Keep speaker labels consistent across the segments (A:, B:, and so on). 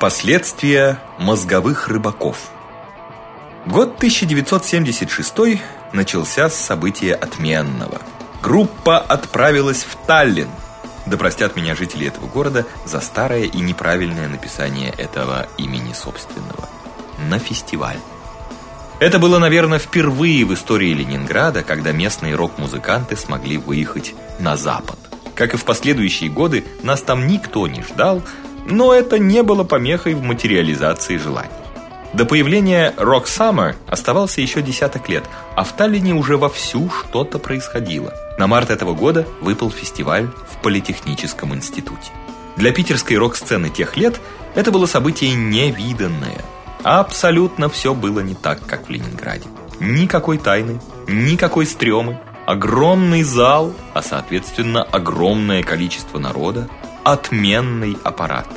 A: Последствия мозговых рыбаков. Год 1976 начался с события отменного. Группа отправилась в Таллин. Да простят меня жители этого города за старое и неправильное написание этого имени собственного. На фестиваль. Это было, наверное, впервые в истории Ленинграда, когда местные рок-музыканты смогли выехать на запад. Как и в последующие годы, нас там никто не ждал, но это не было помехой в материализации желаний. До появления Rock Summer оставался еще десяток лет, а в Таллине уже вовсю что-то происходило. На март этого года выпал фестиваль в Политехническом институте. Для питерской рок-сцены тех лет это было событие невиданное. Абсолютно все было не так, как в Ленинграде. Никакой тайны, никакой стрёмы, огромный зал, а соответственно огромное количество народа, отменный аппарат.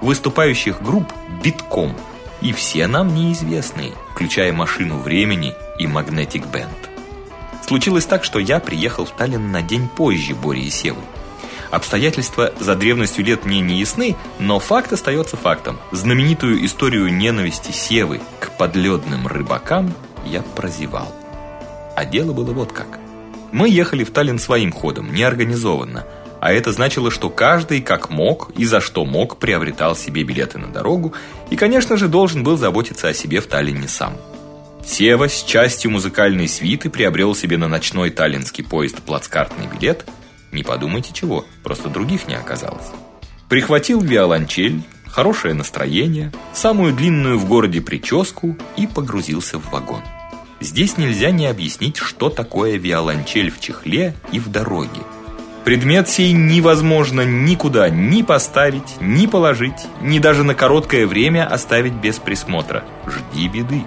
A: Выступающих групп битком, и все нам неизвестные, включая машину времени и Magnetic Band. Случилось так, что я приехал в Таллин на день позже Бори и Севы. Обстоятельства за древностью лет мне не ясны, но факт остается фактом. Знаменитую историю ненависти Севы к подледным рыбакам я прозевал. А дело было вот как. Мы ехали в Таллин своим ходом, неорганизованно, а это значило, что каждый как мог и за что мог приобретал себе билеты на дорогу и, конечно же, должен был заботиться о себе в Таллине сам. Сева с частью музыкальной свиты приобрел себе на ночной таллинский поезд плацкартный билет. Не подумайте чего, просто других не оказалось. Прихватил виолончель, хорошее настроение, самую длинную в городе прическу и погрузился в вагон. Здесь нельзя не объяснить, что такое виолончель в чехле и в дороге. Предмет сей невозможно никуда ни поставить, ни положить, ни даже на короткое время оставить без присмотра. Жди беды.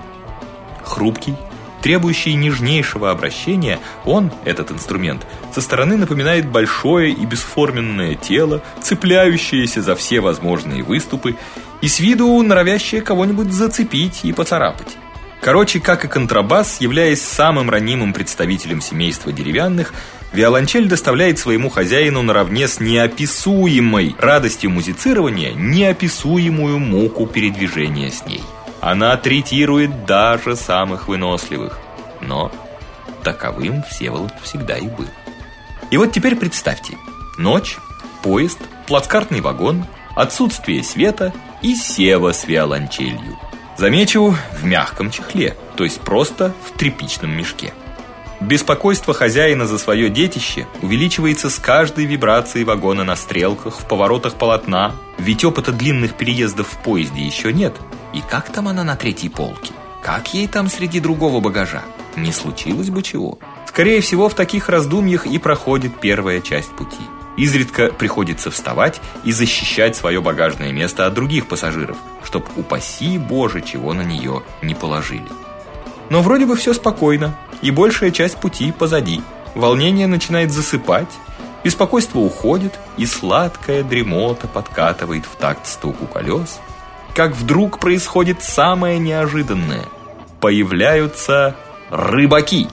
A: Хрупкий, требующий нежнейшего обращения, он, этот инструмент, со стороны напоминает большое и бесформенное тело, цепляющееся за все возможные выступы и с виду норовящее кого-нибудь зацепить и поцарапать. Короче, как и контрабас, являясь самым ранимым представителем семейства деревянных, Виолончель доставляет своему хозяину наравне с неописуемой радостью музицирования неописуемую муку передвижения с ней. Она третирует даже самых выносливых. Но таковым Всеволод всегда и был. И вот теперь представьте: ночь, поезд, плацкартный вагон, отсутствие света и сева с виолончелью. Замечу, в мягком чехле, то есть просто в тряпичном мешке. Беспокойство хозяина за свое детище увеличивается с каждой вибрацией вагона на стрелках, в поворотах полотна. Ведь опыта длинных переездов в поезде еще нет. И как там она на третьей полке? Как ей там среди другого багажа? Не случилось бы чего? Скорее всего, в таких раздумьях и проходит первая часть пути. Изредка приходится вставать и защищать свое багажное место от других пассажиров, чтоб упаси Боже, чего на нее не положили. Но вроде бы все спокойно, и большая часть пути позади. Волнение начинает засыпать, беспокойство уходит, и сладкая дремота подкатывает в такт стуку колес. Как вдруг происходит самое неожиданное. Появляются рыбаки.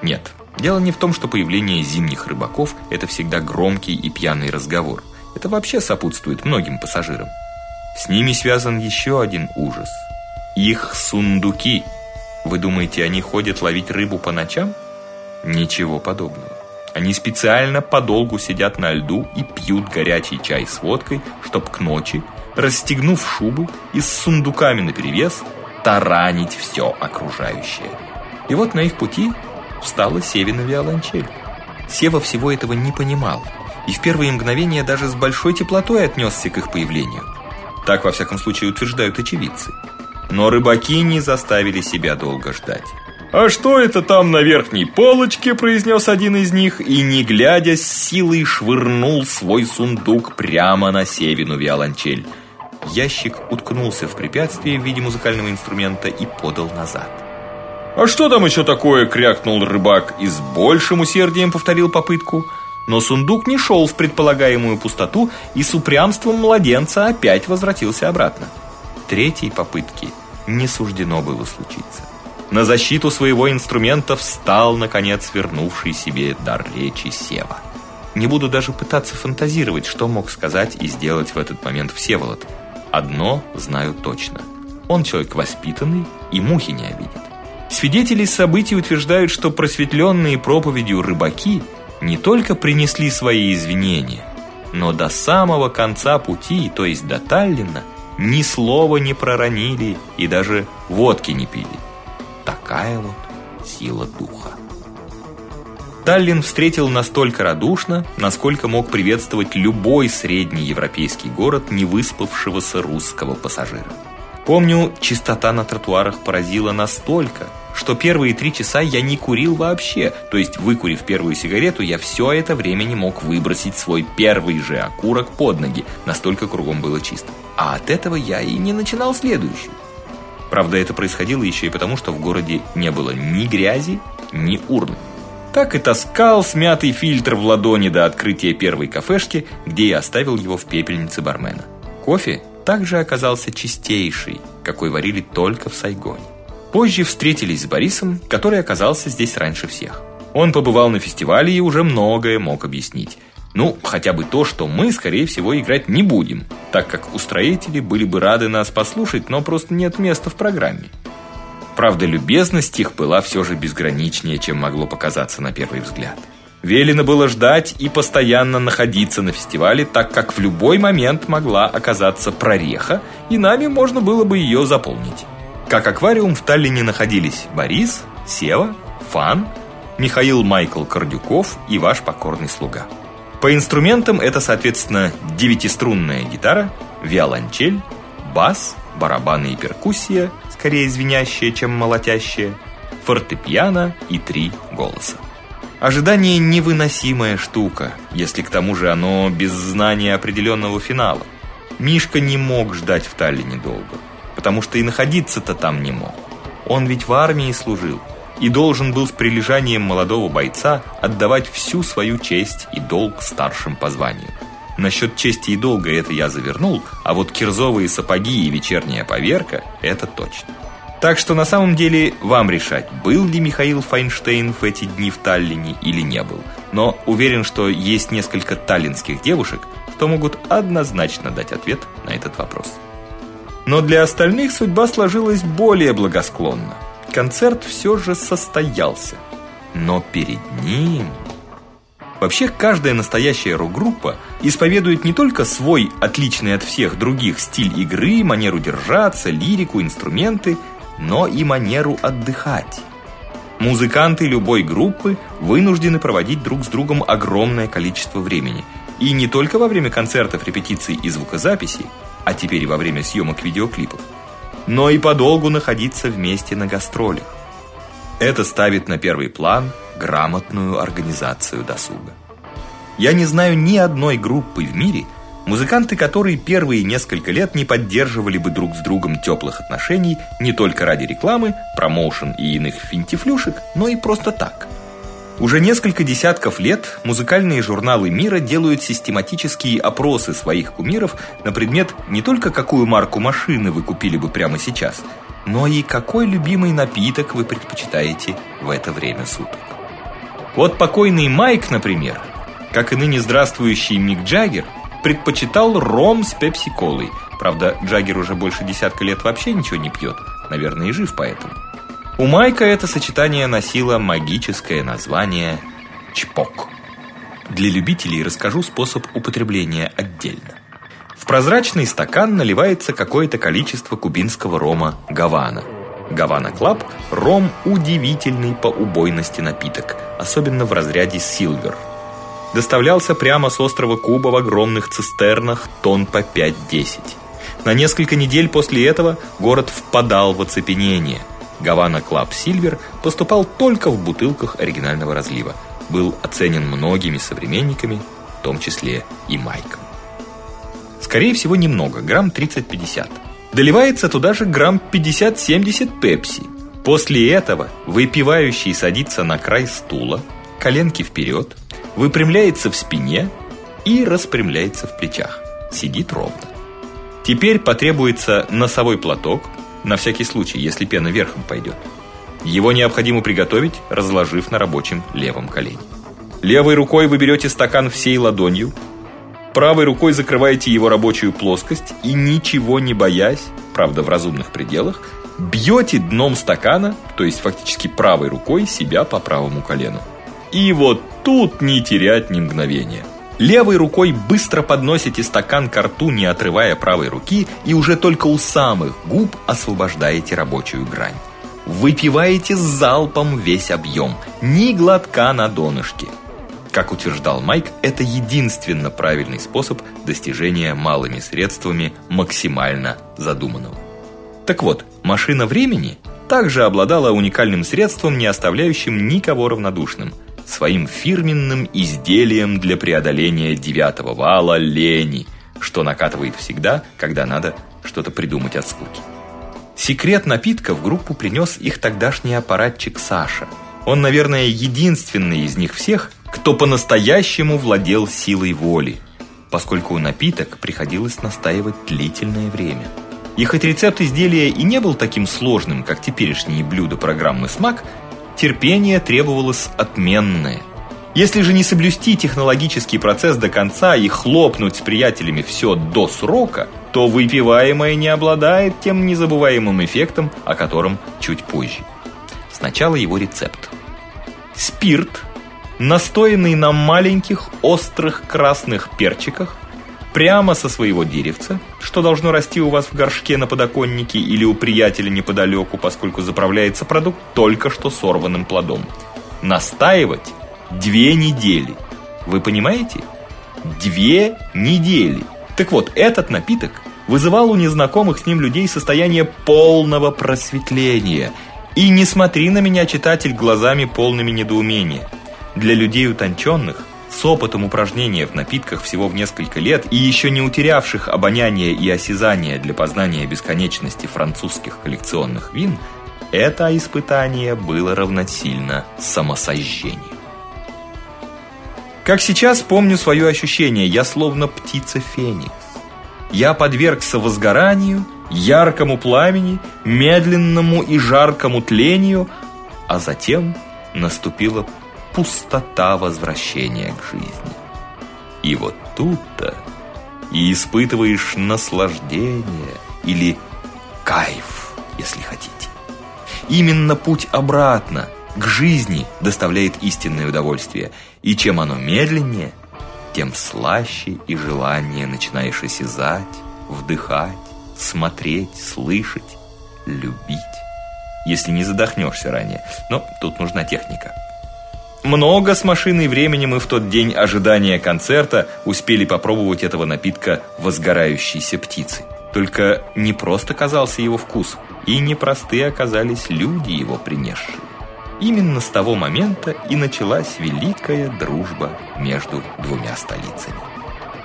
A: Нет, дело не в том, что появление зимних рыбаков это всегда громкий и пьяный разговор. Это вообще сопутствует многим пассажирам. С ними связан еще один ужас. Их сундуки – вы думаете, они ходят ловить рыбу по ночам? Ничего подобного. Они специально подолгу сидят на льду и пьют горячий чай с водкой, чтоб к ночи, расстегнув шубы и с сундуками наперевес, таранить все окружающее. И вот на их пути встала Севина виолончель. Сева всего этого не понимал и в первые мгновения даже с большой теплотой отнесся к их появлению. Так, во всяком случае, утверждают очевидцы. Но рыбаки не заставили себя долго ждать. «А что это там на верхней полочке?» – произнес один из них, и, не глядя, с силой швырнул свой сундук прямо на Севину виолончель. Ящик уткнулся в препятствие в виде музыкального инструмента и подал назад. «А что там еще такое?» – крякнул рыбак и с большим усердием повторил попытку. Но сундук не шел в предполагаемую пустоту и с упрямством младенца опять возвратился обратно третьей попытки не суждено было случиться. На защиту своего инструмента встал, наконец, вернувший себе дар речи Сева. Не буду даже пытаться фантазировать, что мог сказать и сделать в этот момент Всеволод. одно знаю точно. Он человек воспитанный и мухи не обидит. Свидетели событий утверждают, что просветленные проповедью рыбаки не только принесли свои извинения, но до самого конца пути, то есть до Таллина, ни слова не проронили и даже водки не пили. Такая вот сила духа. Таллин встретил настолько радушно, насколько мог приветствовать любой средний европейский город невыспавшегося русского пассажира. Помню, чистота на тротуарах поразила настолько, что первые три часа я не курил вообще. То есть, выкурив первую сигарету, я все это время не мог выбросить свой первый же окурок под ноги, настолько кругом было чисто. А от этого я и не начинал следующую. Правда, это происходило еще и потому, что в городе не было ни грязи, ни урны. Так и таскал смятый фильтр в ладони до открытия первой кафешки, где я оставил его в пепельнице бармена. Кофе также оказался чистейший, какой варили только в Сайгоне. Позже встретились с Борисом, который оказался здесь раньше всех. Он побывал на фестивале и уже многое мог объяснить. Ну, хотя бы то, что мы, скорее всего, играть не будем, так как устроители были бы рады нас послушать, но просто нет места в программе. Правда, любезность их была все же безграничнее, чем могло показаться на первый взгляд. Велено было ждать и постоянно находиться на фестивале, так как в любой момент могла оказаться прореха, и нами можно было бы ее заполнить. Как аквариум в Таллине находились Борис, Сева, Фан, Михаил Майкл Кордюков и ваш покорный слуга. По инструментам это, соответственно, девятиструнная гитара, виолончель, бас, барабаны и перкуссия, скорее звенящая, чем молотящая, фортепиано и три голоса. Ожидание невыносимая штука, если к тому же оно без знания определенного финала. Мишка не мог ждать в Таллине долго, потому что и находиться-то там не мог. Он ведь в армии служил и должен был с прилежанием молодого бойца отдавать всю свою честь и долг старшим по званию. Насчет чести и долга это я завернул, а вот кирзовые сапоги и вечерняя поверка это точно. Так что на самом деле вам решать, был ли Михаил Файнштейн в эти дни в Таллине или не был. Но уверен, что есть несколько таллинских девушек, кто могут однозначно дать ответ на этот вопрос. Но для остальных судьба сложилась более благосклонно. Концерт все же состоялся. Но перед ним Вообще, каждая настоящая рок-группа исповедует не только свой отличный от всех других стиль игры, манеру держаться, лирику, инструменты, но и манеру отдыхать. Музыканты любой группы вынуждены проводить друг с другом огромное количество времени. И не только во время концертов, репетиций и звукозаписей, а теперь и во время съемок видеоклипов, но и подолгу находиться вместе на гастролях. Это ставит на первый план грамотную организацию досуга. Я не знаю ни одной группы в мире, Музыканты, которые первые несколько лет не поддерживали бы друг с другом теплых отношений не только ради рекламы, промоушен и иных финтифлюшек, но и просто так. Уже несколько десятков лет музыкальные журналы мира делают систематические опросы своих кумиров на предмет не только какую марку машины вы купили бы прямо сейчас, но и какой любимый напиток вы предпочитаете в это время суток. Вот покойный Майк, например, как и ныне здравствующий Мик Джаггер – предпочитал ром с пепси-колой. Правда, Джаггер уже больше десятка лет вообще ничего не пьет. Наверное, и жив поэтому. У Майка это сочетание носило магическое название чпок. Для любителей расскажу способ употребления отдельно. В прозрачный стакан наливается какое-то количество кубинского рома Havana. Havana Club – ром удивительный по убойности напиток, особенно в разряде Silver – доставлялся прямо с острова Куба в огромных цистернах тонн по 5-10. На несколько недель после этого город впадал в оцепенение. Havana Club Silver поступал только в бутылках оригинального разлива. Был оценен многими современниками, в том числе и Майком. Скорее всего, немного, грамм 30-50. Доливается туда же грамм 50-70 пепси. После этого выпивающий садится на край стула, коленки вперед, выпрямляется в спине и распрямляется в плечах. Сидит ровно. Теперь потребуется носовой платок, на всякий случай, если пена верхом пойдет. Его необходимо приготовить, разложив на рабочем левом колене. Левой рукой вы берете стакан всей ладонью, Правой рукой закрываете его рабочую плоскость и ничего не боясь, правда, в разумных пределах, бьете дном стакана, то есть фактически правой рукой себя по правому колену. И вот тут не терять ни мгновения. Левой рукой быстро подносите стакан к рту, не отрывая правой руки, и уже только у самых губ освобождаете рабочую грань. Выпиваете залпом весь объем, ни глотка на донышке. Как утверждал Майк, это единственно правильный способ достижения малыми средствами максимально задуманного. Так вот, машина времени также обладала уникальным средством, не оставляющим никого равнодушным – своим фирменным изделием для преодоления девятого вала лени, что накатывает всегда, когда надо что-то придумать от скуки. Секрет напитка в группу принес их тогдашний аппаратчик Саша. Он, наверное, единственный из них всех, кто по-настоящему владел силой воли, поскольку напиток приходилось настаивать длительное время. И хоть рецепт изделия и не был таким сложным, как теперешние блюда программы Смак, терпение требовалось отменное. Если же не соблюсти технологический процесс до конца и хлопнуть с приятелями все до срока, то выпиваемое не обладает тем незабываемым эффектом, о котором чуть позже. Сначала его рецепт. Спирт, настоянный на маленьких острых красных перчиках, прямо со своего деревца, что должно расти у вас в горшке на подоконнике или у приятеля неподалеку, поскольку заправляется продукт только что сорванным плодом. Настаивать две недели. Вы понимаете? Две недели. Так вот, этот напиток вызывал у незнакомых с ним людей состояние полного просветления. И не смотри на меня, читатель, глазами полными недоумения. Для людей утонченных – с опытом упражнения в напитках всего в несколько лет и еще не утерявших обоняние и осязание для познания бесконечности французских коллекционных вин, это испытание было равносильно самосожжению. Как сейчас помню свое ощущение, я словно птица феникс. Я подвергся возгоранию, яркому пламени, медленному и жаркому тлению, а затем наступила пустота возвращения к жизни. И вот тут-то и испытываешь наслаждение или кайф, если хотите. Именно путь обратно к жизни доставляет истинное удовольствие, и чем оно медленнее, тем слаще и желание начинаешь осязать, вдыхать, смотреть, слышать, любить. Если не задохнешься ранее. Но тут нужна техника. Много с машиной времени мы в тот день ожидания концерта успели попробовать этого напитка возгорающейся птицы. Только не просто казался его вкус, и непростые оказались люди его принесшие. Именно с того момента и началась великая дружба между двумя столицами.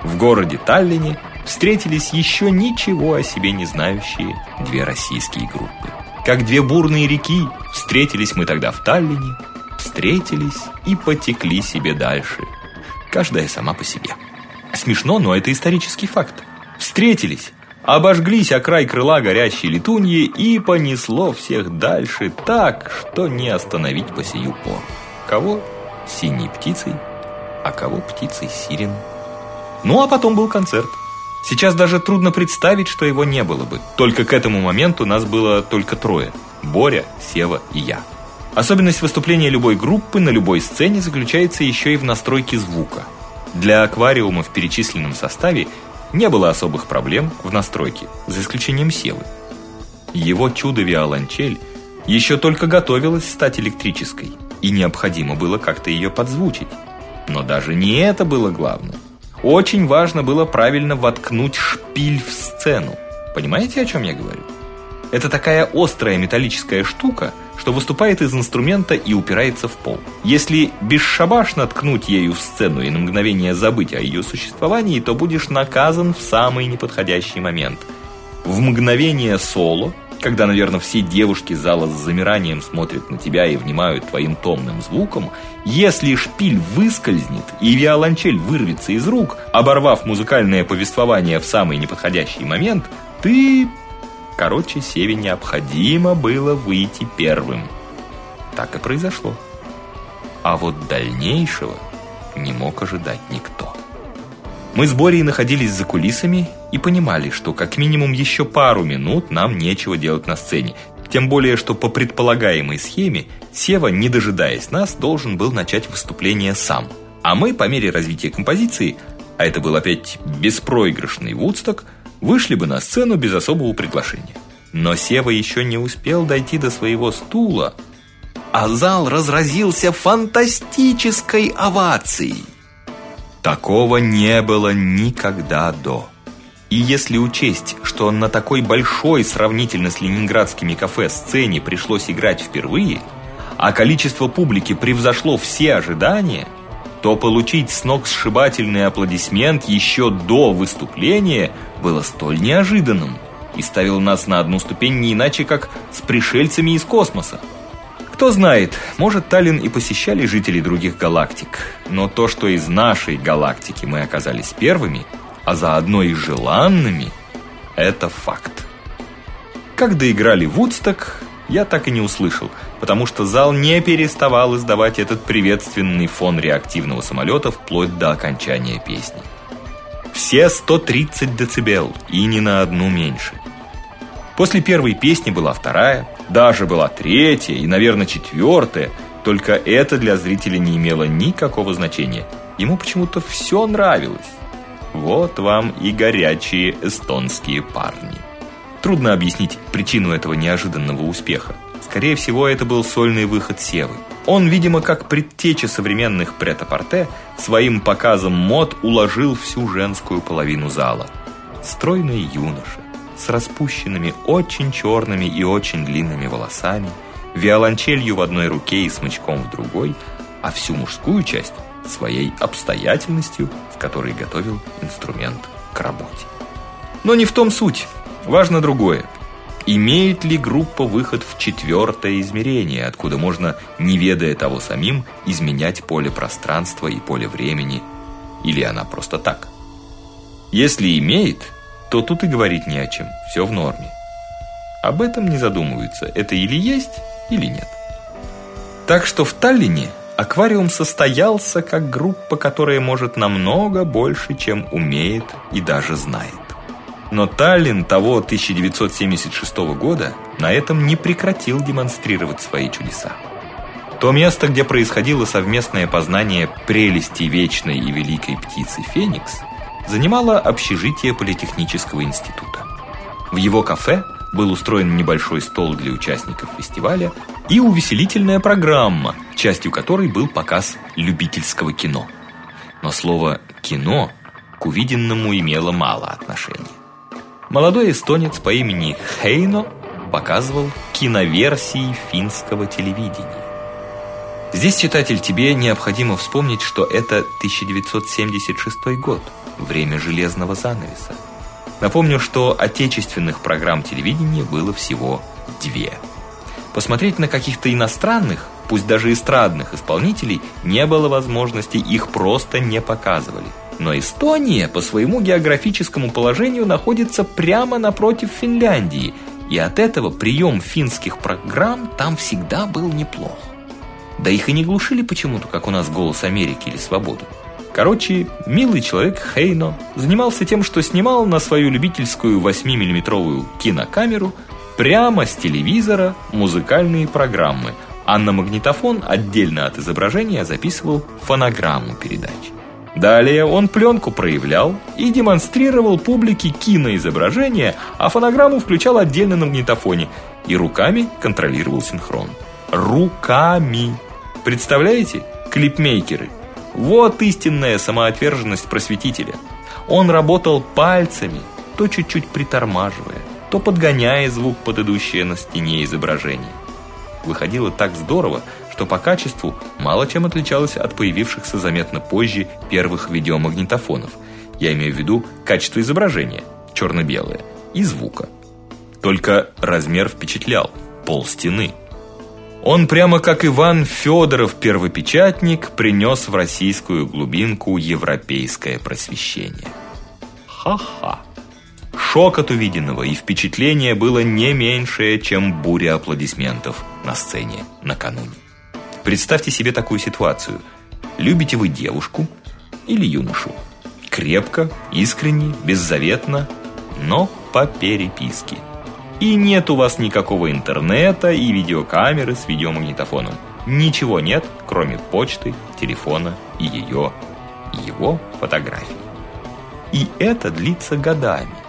A: В городе Таллине встретились еще ничего о себе не знающие две российские группы. Как две бурные реки встретились мы тогда в Таллине, встретились и потекли себе дальше. Каждая сама по себе. Смешно, но это исторический факт. Встретились, обожглись о край крыла горящей летуньи и понесло всех дальше так, что не остановить по сию пору. Кого? Синей птицей, а кого птицей сирен. Ну а потом был концерт. Сейчас даже трудно представить, что его не было бы. Только к этому моменту нас было только трое: Боря, Сева и я. Особенность выступления любой группы на любой сцене заключается еще и в настройке звука. Для аквариума в перечисленном составе не было особых проблем в настройке, за исключением Севы. Его чудо-виолончель еще только готовилась стать электрической, и необходимо было как-то ее подзвучить. Но даже не это было главным. Очень важно было правильно воткнуть шпиль в сцену. Понимаете, о чем я говорю? Это такая острая металлическая штука, что выступает из инструмента и упирается в пол. Если бесшабашно ткнуть ею в сцену и на мгновение забыть о ее существовании, то будешь наказан в самый неподходящий момент. В мгновение соло, когда, наверное, все девушки зала с замиранием смотрят на тебя и внимают твоим томным звуком, если шпиль выскользнет и виолончель вырвется из рук, оборвав музыкальное повествование в самый неподходящий момент, ты Короче, Севе необходимо было выйти первым. Так и произошло. А вот дальнейшего не мог ожидать никто. Мы с Борей находились за кулисами и понимали, что как минимум еще пару минут нам нечего делать на сцене. Тем более, что по предполагаемой схеме Сева, не дожидаясь нас, должен был начать выступление сам. А мы по мере развития композиции, а это был опять беспроигрышный Вудсток, вышли бы на сцену без особого приглашения. Но Сева еще не успел дойти до своего стула, а зал разразился фантастической овацией. Такого не было никогда до. И если учесть, что на такой большой сравнительно с ленинградскими кафе сцене пришлось играть впервые, а количество публики превзошло все ожидания, то получить сногсшибательный аплодисмент еще до выступления было столь неожиданным и ставило нас на одну ступень не иначе, как с пришельцами из космоса. Кто знает, может, Таллин и посещали жители других галактик, но то, что из нашей галактики мы оказались первыми, а заодно и желанными, это факт. Как доиграли Вудсток, я так и не услышал, потому что зал не переставал издавать этот приветственный фон реактивного самолета вплоть до окончания песни. Все 130 децибел, и ни на одну меньше. После первой песни была вторая, даже была третья и, наверное, четвертая, только это для зрителя не имело никакого значения. Ему почему-то все нравилось. Вот вам и горячие эстонские парни. Трудно объяснить причину этого неожиданного успеха. Скорее всего, это был сольный выход Севы. Он, видимо, как предтеча современных претапорте, своим показом мод уложил всю женскую половину зала. Стройный юноша, с распущенными, очень черными и очень длинными волосами, виолончелью в одной руке и смычком в другой, а всю мужскую часть своей обстоятельностью, с которой готовил инструмент к работе. Но не в том суть. Важно другое. Имеет ли группа выход в четвертое измерение, откуда можно, не ведая того самим, изменять поле пространства и поле времени, или она просто так? Если имеет, то тут и говорить не о чем, все в норме. Об этом не задумываются, это или есть, или нет. Так что в Таллине аквариум состоялся как группа, которая может намного больше, чем умеет и даже знает. Но Таллин того 1976 года на этом не прекратил демонстрировать свои чудеса. То место, где происходило совместное познание прелести вечной и великой птицы Феникс – занимало общежитие политехнического института. В его кафе был устроен небольшой стол для участников фестиваля и увеселительная программа, частью которой был показ любительского кино. Но слово кино к увиденному имело мало отношения. Молодой эстонец по имени Хейно показывал киноверсии финского телевидения. Здесь, читатель, тебе необходимо вспомнить, что это 1976 год время железного занавеса. Напомню, что отечественных программ телевидения было всего две. Посмотреть на каких-то иностранных, пусть даже эстрадных исполнителей не было возможности, их просто не показывали. Но Эстония по своему географическому положению находится прямо напротив Финляндии, и от этого прием финских программ там всегда был неплох. Да их и не глушили почему-то, как у нас «Голос Америки» или «Свобода». Короче, милый человек Хейно занимался тем, что снимал на свою любительскую 8-миллиметровую кинокамеру прямо с телевизора музыкальные программы, а на магнитофон отдельно от изображения записывал фонограмму передач. Далее он пленку проявлял и демонстрировал публике киноизображение, а фонограмму включал отдельно на магнитофоне и руками контролировал синхрон. Руками. Представляете? Клипмейкеры – вот истинная самоотверженность просветителя. Он работал пальцами, то чуть-чуть притормаживая, то подгоняя звук под идущее на стене изображение. Выходило так здорово, что по качеству мало чем отличалось от появившихся заметно позже первых видеомагнитофонов. Я имею в виду качество изображения, черно-белое, и звука. Только размер впечатлял, пол стены – он прямо как Иван Федоров, первопечатник, принес в российскую глубинку европейское просвещение. Ха-ха. Шок от увиденного и впечатление было не меньшее, чем буря аплодисментов на сцене накануне. Представьте себе такую ситуацию. Любите вы девушку или юношу? крепко, искренне, беззаветно, но по переписке. И нет у вас никакого интернета и видеокамеры с видеомагнитофоном. Ничего нет, кроме почты, телефона и ее, его фотографий. И это длится годами.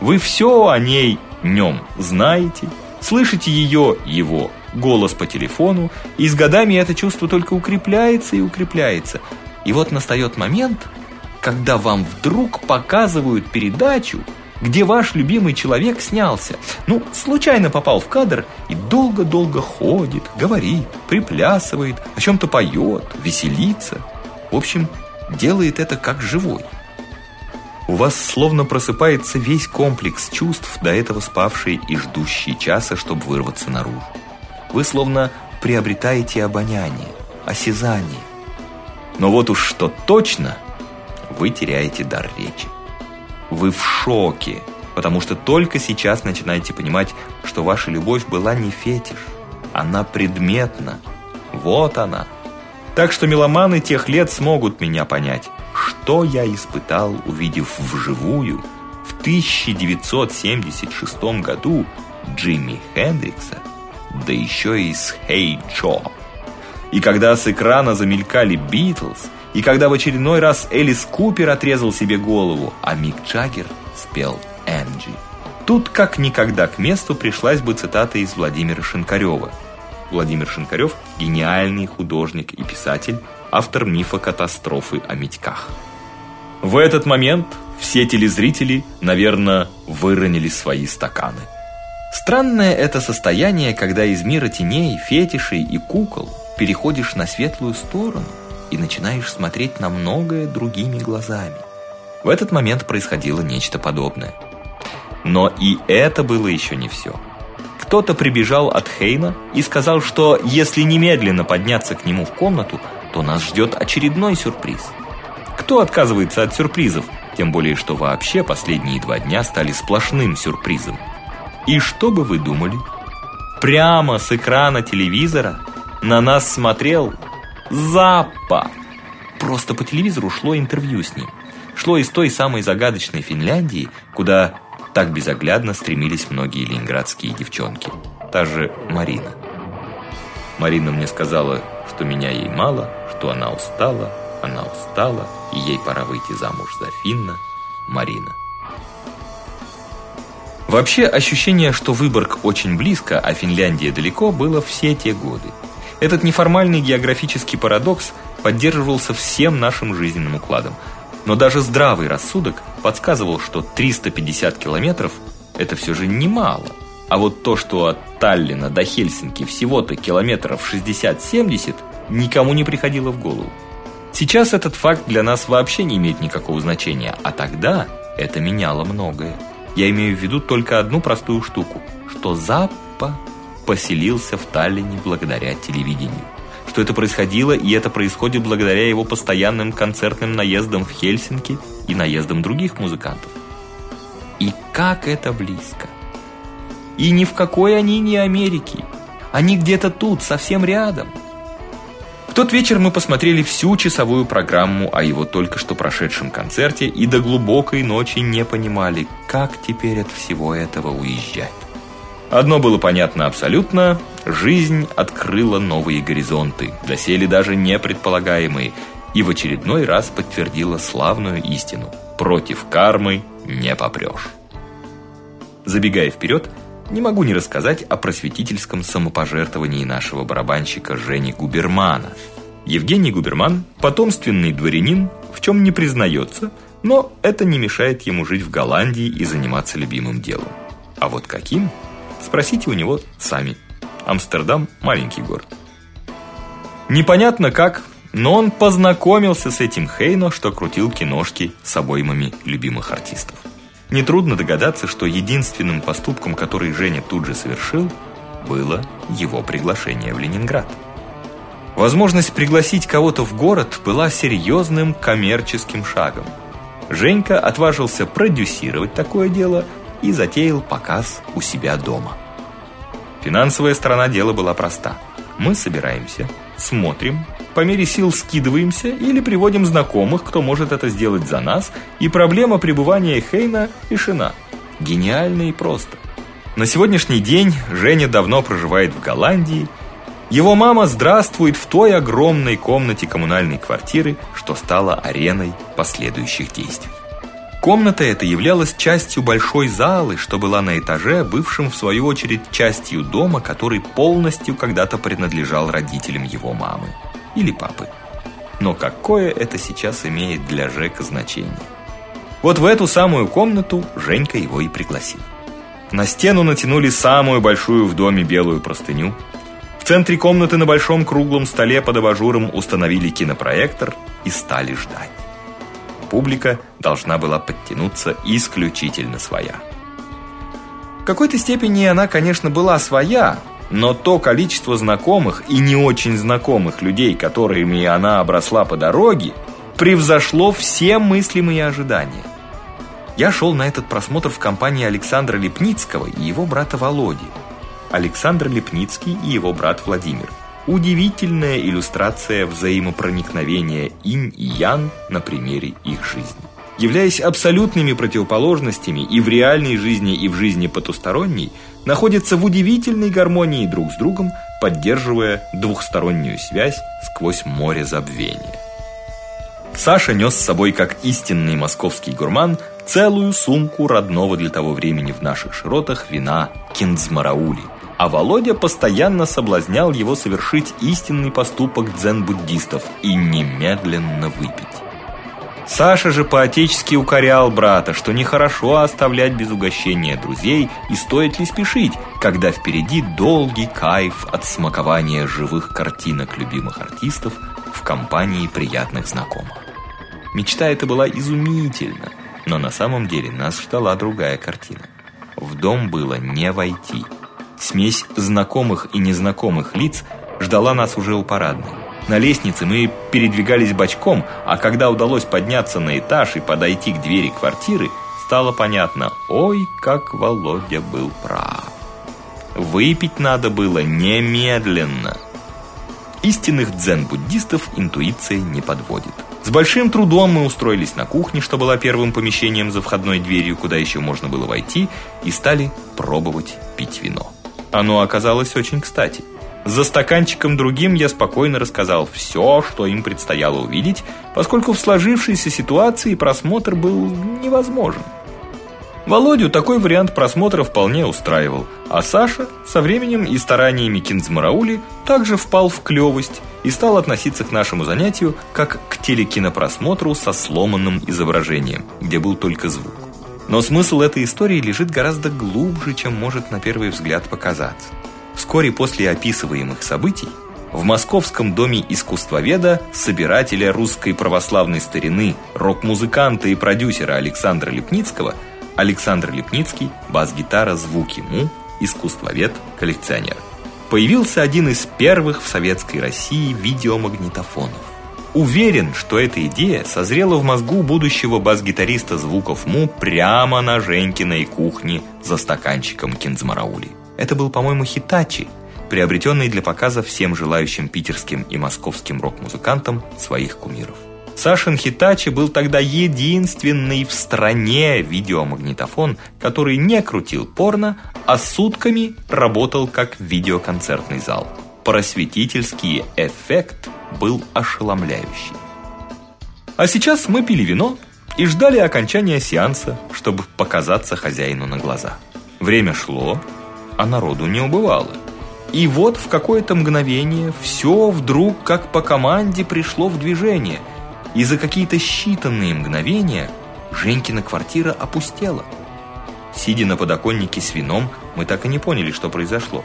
A: Вы все о ней, нем знаете, слышите ее, его голос по телефону, и с годами это чувство только укрепляется и укрепляется. И вот настает момент, когда вам вдруг показывают передачу, где ваш любимый человек снялся. Ну, случайно попал в кадр и долго-долго ходит, говорит, приплясывает, о чем то поет, веселится. В общем, делает это как живой. У вас словно просыпается весь комплекс чувств, до этого спавший и ждущий часа, чтобы вырваться наружу. Вы словно приобретаете обоняние, осязание. Но вот уж что точно, вы теряете дар речи. Вы в шоке, потому что только сейчас начинаете понимать, что ваша любовь была не фетиш, она предметна. Вот она. Так что меломаны тех лет смогут меня понять, что я испытал, увидев вживую в 1976 году Джимми Хендрикса, да еще и с Hey Joe. И когда с экрана замелькали Битлз, и когда в очередной раз Элис Купер отрезал себе голову, а Мик Джаггер спел Энджи. Тут как никогда к месту пришлась бы цитата из Владимира Шинкарева. Владимир Шинкарев – гениальный художник и писатель, автор мифа катастрофы о Митьках. В этот момент все телезрители, наверное, выронили свои стаканы. Странное это состояние, когда из мира теней, фетишей и кукол переходишь на светлую сторону – и начинаешь смотреть на многое другими глазами. В этот момент происходило нечто подобное. Но и это было еще не все. Кто-то прибежал от Хейна и сказал, что если немедленно подняться к нему в комнату, то нас ждет очередной сюрприз. Кто отказывается от сюрпризов, тем более что вообще последние два дня стали сплошным сюрпризом. И что бы вы думали? Прямо с экрана телевизора на нас смотрел Запа! Просто по телевизору шло интервью с ним. Шло из той самой загадочной Финляндии, куда так безоглядно стремились многие ленинградские девчонки. Та же Марина. Марина мне сказала, что меня ей мало, что она устала, она устала, и ей пора выйти замуж за Финна, Марина. Вообще, ощущение, что Выборг очень близко, а Финляндия далеко, было все те годы. Этот неформальный географический парадокс поддерживался всем нашим жизненным укладом. Но даже здравый рассудок подсказывал, что 350 километров – это все же немало. А вот то, что от Таллина до Хельсинки всего-то километров 60-70, никому не приходило в голову. Сейчас этот факт для нас вообще не имеет никакого значения, а тогда это меняло многое. Я имею в виду только одну простую штуку, что Заппа поселился в Таллине благодаря телевидению. Что это происходило, и это происходит благодаря его постоянным концертным наездам в Хельсинки и наездам других музыкантов. И как это близко. И ни в какой они не Америки. Они где-то тут, совсем рядом. Тот вечер мы посмотрели всю часовую программу о его только что прошедшем концерте и до глубокой ночи не понимали, как теперь от всего этого уезжать. Одно было понятно абсолютно: жизнь открыла новые горизонты, доселе даже не предполагаемые, и в очередной раз подтвердила славную истину: против кармы не попрешь. Забегая вперед, не могу не рассказать о просветительском самопожертвовании нашего барабанщика Жени Губермана. Евгений Губерман потомственный дворянин, в чем не признается, но это не мешает ему жить в Голландии и заниматься любимым делом. А вот каким? Спросите у него сами. Амстердам маленький город. Непонятно как, но он познакомился с этим Хейно, что крутил киношки с обоймами любимых артистов. Нетрудно догадаться, что единственным поступком, который Женя тут же совершил, было его приглашение в Ленинград. Возможность пригласить кого-то в город была серьезным коммерческим шагом. Женька отважился продюсировать такое дело и затеял показ у себя дома. Финансовая сторона дела была проста. Мы собираемся, смотрим, по мере сил скидываемся или приводим знакомых, кто может это сделать за нас, и проблема пребывания Хейна решена. Гениально и просто. На сегодняшний день Женя давно проживает в Голландии. Его мама здравствует в той огромной комнате коммунальной квартиры, что стала ареной последующих действий. Комната эта являлась частью большой залы, что была на этаже, бывшем в свою очередь частью дома, который полностью когда-то принадлежал родителям его мамы или папы. Но какое это сейчас имеет для Жека значение? Вот в эту самую комнату Женька его и пригласил. На стену натянули самую большую в доме белую простыню. В центре комнаты на большом круглом столе под абажуром установили кинопроектор и стали ждать публика должна была подтянуться исключительно своя. В какой-то степени она, конечно, была своя, но то количество знакомых и не очень знакомых людей, которыми она обросла по дороге, превзошло все мыслимые ожидания. Я шел на этот просмотр в компании Александра Лепницкого и его брата Володи. Александр Лепницкий и его брат Владимир – Удивительная иллюстрация взаимопроникновения инь и ян на примере их жизни. Являясь абсолютными противоположностями и в реальной жизни, и в жизни потусторонней, находятся в удивительной гармонии друг с другом, поддерживая двухстороннюю связь сквозь море забвения. Саша нес с собой, как истинный московский гурман, целую сумку родного для того времени в наших широтах вина киндзмараули – а Володя постоянно соблазнял его совершить истинный поступок дзен-буддистов и немедленно выпить. Саша же поотечески укорял брата, что нехорошо оставлять без угощения друзей и стоит ли спешить, когда впереди долгий кайф от смакования живых картинок любимых артистов в компании приятных знакомых. Мечта эта была изумительна, но на самом деле нас ждала другая картина. В дом было не войти – Смесь знакомых и незнакомых лиц ждала нас уже у парадной. На лестнице мы передвигались бочком, а когда удалось подняться на этаж и подойти к двери квартиры, стало понятно, ой, как Володя был прав. Выпить надо было немедленно. Истинных дзен-буддистов интуиция не подводит. С большим трудом мы устроились на кухне, что была первым помещением за входной дверью, куда еще можно было войти, и стали пробовать пить вино. Оно оказалось очень кстати. За стаканчиком другим я спокойно рассказал все, что им предстояло увидеть, поскольку в сложившейся ситуации просмотр был невозможен. Володю такой вариант просмотра вполне устраивал, а Саша со временем и стараниями Кинзмараули также впал в клевость и стал относиться к нашему занятию как к телекинопросмотру со сломанным изображением, где был только звук. Но смысл этой истории лежит гораздо глубже, чем может на первый взгляд показаться. Вскоре после описываемых событий в Московском доме искусствоведа, собирателя русской православной старины, рок-музыканта и продюсера Александра Лепницкого, Александр Лепницкий, бас-гитара, звуки му, искусствовед, коллекционер. Появился один из первых в советской России видеомагнитофонов. Уверен, что эта идея созрела в мозгу будущего бас-гитариста звуков Му прямо на Женькиной кухне за стаканчиком кинзмараули. Это был, по-моему, Хитачи, приобретенный для показа всем желающим питерским и московским рок-музыкантам своих кумиров. Сашин Хитачи был тогда единственный в стране видеомагнитофон, который не крутил порно, а сутками работал как видеоконцертный зал. Просветительский эффект был ошеломляющий. А сейчас мы пили вино и ждали окончания сеанса, чтобы показаться хозяину на глаза. Время шло, а народу не убывало. И вот в какое-то мгновение все вдруг как по команде пришло в движение, и за какие-то считанные мгновения Женькина квартира опустела. Сидя на подоконнике с вином, мы так и не поняли, что произошло.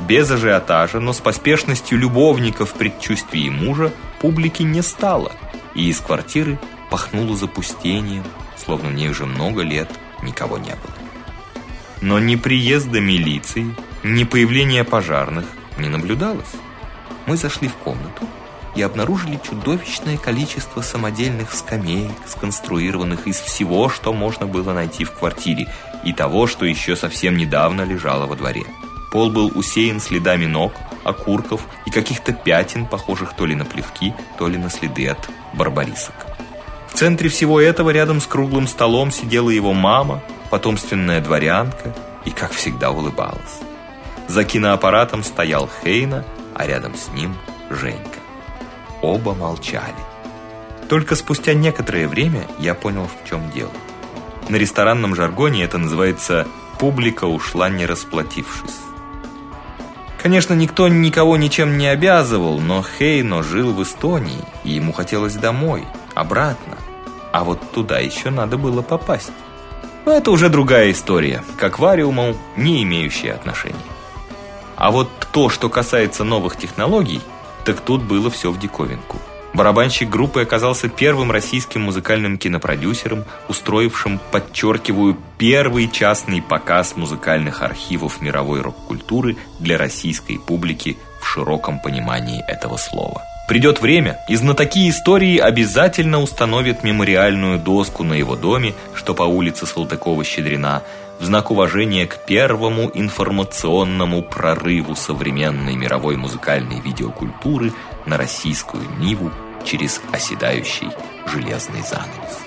A: Без ажиотажа, но с поспешностью любовника в предчувствии мужа публики не стало, и из квартиры пахнуло запустением, словно в ней уже много лет никого не было. Но ни приезда милиции, ни появления пожарных не наблюдалось. Мы зашли в комнату и обнаружили чудовищное количество самодельных скамеек, сконструированных из всего, что можно было найти в квартире, и того, что еще совсем недавно лежало во дворе. Пол был усеян следами ног, окурков и каких-то пятен, похожих то ли на плевки, то ли на следы от барбарисок. В центре всего этого рядом с круглым столом сидела его мама, потомственная дворянка, и, как всегда, улыбалась. За киноаппаратом стоял Хейна, а рядом с ним Женька. Оба молчали. Только спустя некоторое время я понял, в чем дело. На ресторанном жаргоне это называется «публика ушла не расплатившись». Конечно, никто никого ничем не обязывал, но Хейно жил в Эстонии, и ему хотелось домой, обратно. А вот туда еще надо было попасть. Но это уже другая история, к аквариумам, не имеющая отношения. А вот то, что касается новых технологий, так тут было все в диковинку. Барабанщик группы оказался первым российским музыкальным кинопродюсером, устроившим, подчеркиваю, первый частный показ музыкальных архивов мировой рок-культуры для российской публики в широком понимании этого слова. Придет время, и знатоки истории обязательно установят мемориальную доску на его доме, что по улице Салтыкова-Щедрина, в знак уважения к первому информационному прорыву современной мировой музыкальной видеокультуры на российскую ниву через оседающий железный занавес.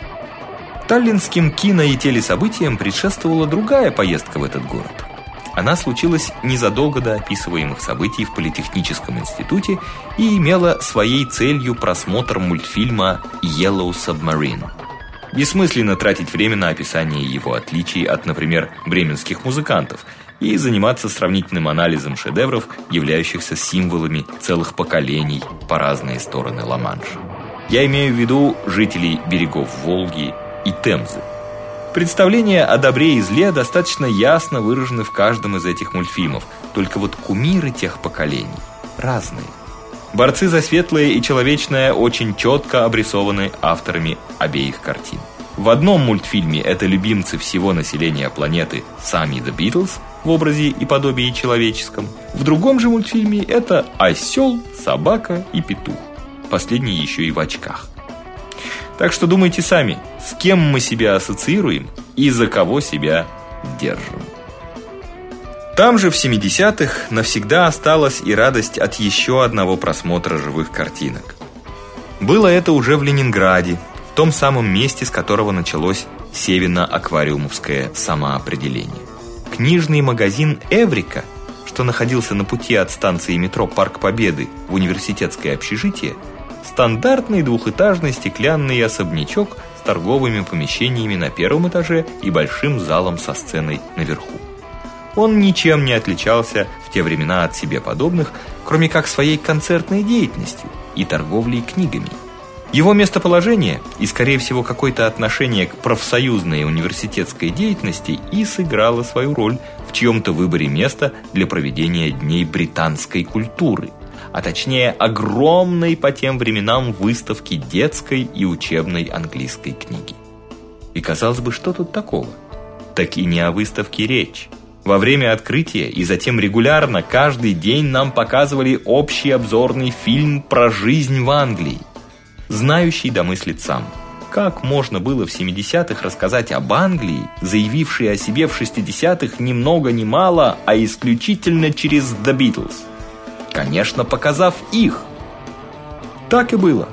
A: Таллинским кино и телесобытиям предшествовала другая поездка в этот город – она случилась незадолго до описываемых событий в Политехническом институте и имела своей целью просмотр мультфильма Yellow Submarine. Бессмысленно тратить время на описание его отличий от, например, бременских музыкантов и заниматься сравнительным анализом шедевров, являющихся символами целых поколений по разные стороны Ла-Манша. Я имею в виду жителей берегов Волги и Темзы. Представления о добре и зле достаточно ясно выражены в каждом из этих мультфильмов, только вот кумиры тех поколений разные. Борцы за светлое и человечное очень четко обрисованы авторами обеих картин. В одном мультфильме это любимцы всего населения планеты сами The Beatles в образе и подобии человеческом. В другом же мультфильме это осел, собака и петух. Последний еще и в очках. Так что думайте сами, с кем мы себя ассоциируем и за кого себя держим. Там же в 70-х навсегда осталась и радость от еще одного просмотра живых картинок. Было это уже в Ленинграде, том самом месте, с которого началось Севино-аквариумовское самоопределение. Книжный магазин Эврика, что находился на пути от станции метро Парк Победы в университетское общежитие, стандартный двухэтажный стеклянный особнячок с торговыми помещениями на первом этаже и большим залом со сценой наверху. Он ничем не отличался в те времена от себе подобных, кроме как своей концертной деятельностью и торговлей книгами. Его местоположение и, скорее всего, какое-то отношение к профсоюзной университетской деятельности и сыграло свою роль в чьем-то выборе места для проведения Дней британской культуры – а точнее огромной по тем временам выставки детской и учебной английской книги. И казалось бы, что тут такого? Так и не о выставке речь. Во время открытия и затем регулярно каждый день нам показывали общий обзорный фильм про жизнь в Англии. Знающий домыслит сам. Как можно было в 70-х рассказать об Англии, заявившей о себе в 60-х ни много мало, а исключительно через The Beatles? конечно, показав их. Так и было.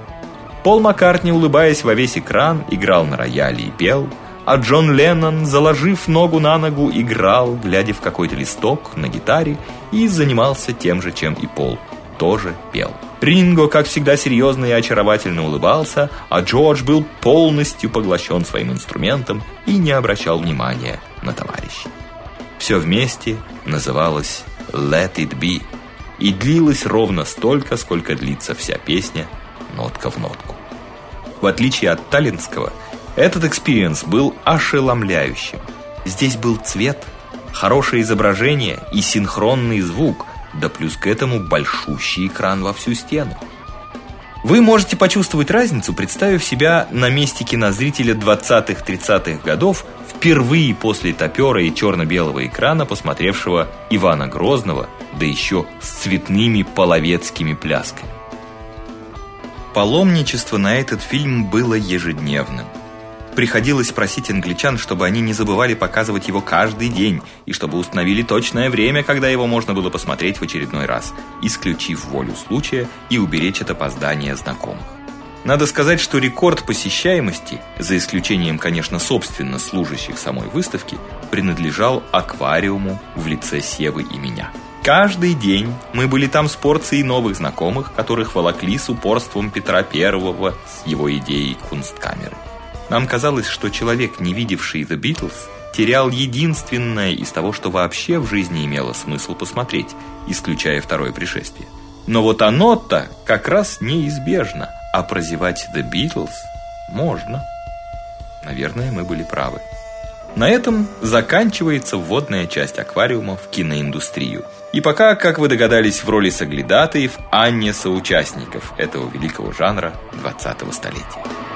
A: Пол Маккартни, улыбаясь во весь экран, играл на рояле и пел, а Джон Леннон, заложив ногу на ногу, играл, глядя в какой-то листок на гитаре и занимался тем же, чем и Пол, тоже пел. Ринго, как всегда, серьезно и очаровательно улыбался, а Джордж был полностью поглощен своим инструментом и не обращал внимания на товарищей. Все вместе называлось «Let it be» и длилась ровно столько, сколько длится вся песня, нотка в нотку. В отличие от таллинского, этот experience был ошеломляющим. Здесь был цвет, хорошее изображение и синхронный звук, да плюс к этому большущий экран во всю стену. Вы можете почувствовать разницу, представив себя на месте кинозрителя 20-30-х годов, впервые после тапера и черно-белого экрана, посмотревшего Ивана Грозного, да еще с цветными половецкими плясками. Паломничество на этот фильм было ежедневным. Приходилось просить англичан, чтобы они не забывали показывать его каждый день и чтобы установили точное время, когда его можно было посмотреть в очередной раз, исключив волю случая и уберечь от опоздания знакомых. Надо сказать, что рекорд посещаемости, за исключением, конечно, собственно служащих самой выставки, принадлежал аквариуму в лице Севы и меня. Каждый день мы были там с порцией новых знакомых, которых волокли с упорством Петра I с его идеей кунсткамеры. Нам казалось, что человек, не видевший The Beatles, терял единственное из того, что вообще в жизни имело смысл посмотреть, исключая второе пришествие. Но вот оно-то как раз неизбежно, а прозевать The Beatles можно. Наверное, мы были правы. На этом заканчивается вводная часть аквариума в киноиндустрию. И пока, как вы догадались, в роли соглядатаев, а не соучастников этого великого жанра 20-го столетия.